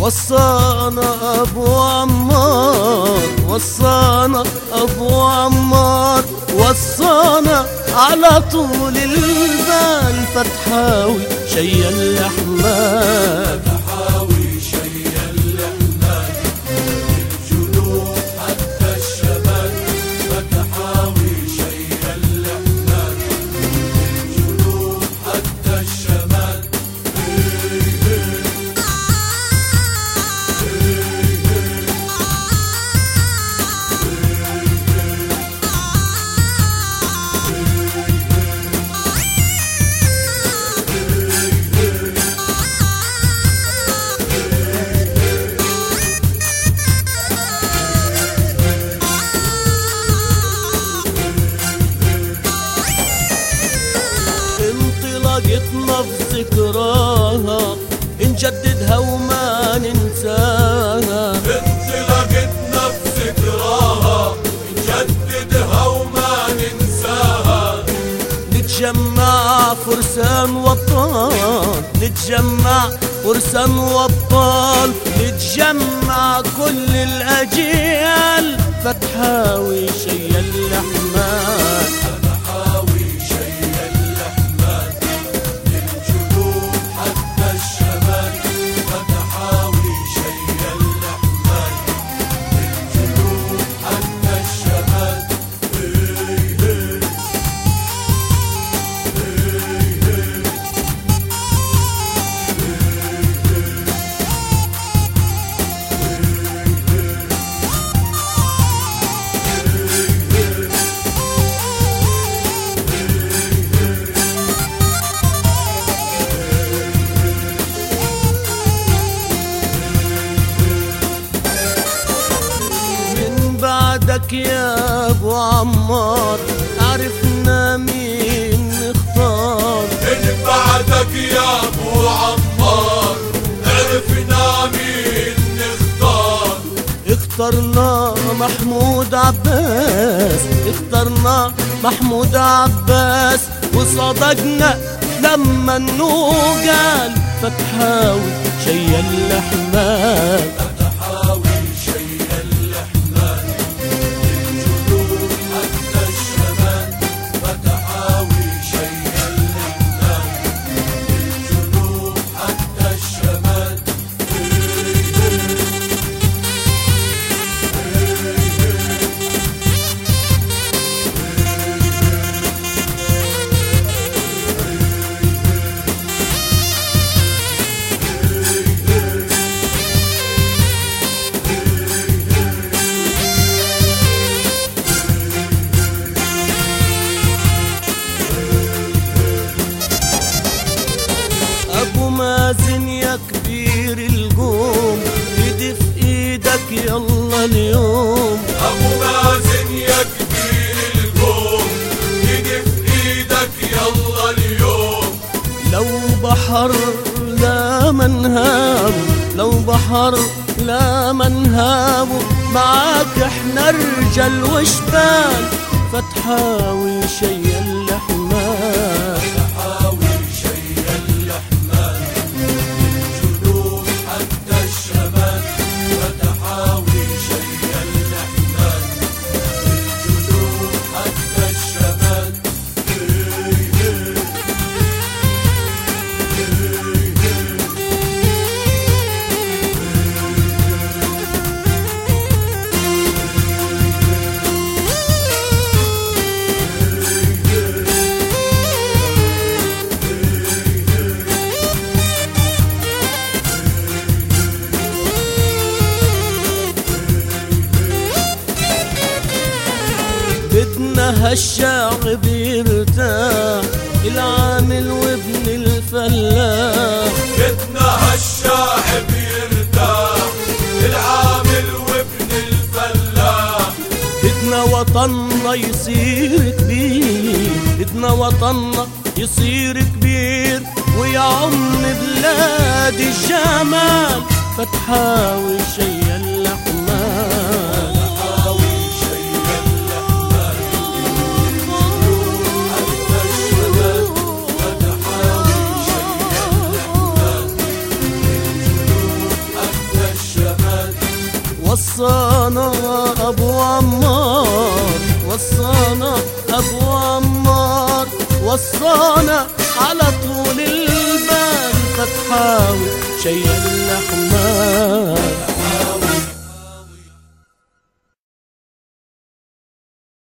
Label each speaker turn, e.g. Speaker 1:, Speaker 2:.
Speaker 1: وصانا أبو عمار وصانا أبو عمار وصانا على طول البال فتحاوي شي الاحمال انطلاقتنا في ذكراها نجددها وما ننساها.
Speaker 2: في ذكراها نجددها وما ننساها.
Speaker 1: نتجمع فرسان وطن نتجمع فرسان وأبطال نتجمع كل الأجيال. فتحاوي شي
Speaker 2: الأحمال.
Speaker 1: بعدك يا أبو عمار عرفنا مين نختار
Speaker 2: من بعدك يا أبو عمار عرفنا مين نختار
Speaker 1: اخترنا محمود عباس اخترنا محمود عباس وصدقنا لما قال فتحاوي شي الاحمال اليوم
Speaker 2: أبو مازن يا كبير القوم. إيدي في إيدك يلا اليوم.
Speaker 1: لو بحر لا منهاب لو بحر لا منهاب معاك إحنا رجال وشبال فتحاوي شي بدنا هالشعب يرتاح العامل وابن الفلاح.
Speaker 2: بدنا هالشاعب يرتاح العامل وابن الفلاح.
Speaker 1: بدنا وطننا يصير كبير بدنا وطننا يصير كبير. ويعم بلاد الجمال فتحاوي شي
Speaker 2: وصانا أبو عمار وصانا أبو عمار
Speaker 1: وصانا على طول البال فتحاوي شيء الأحمال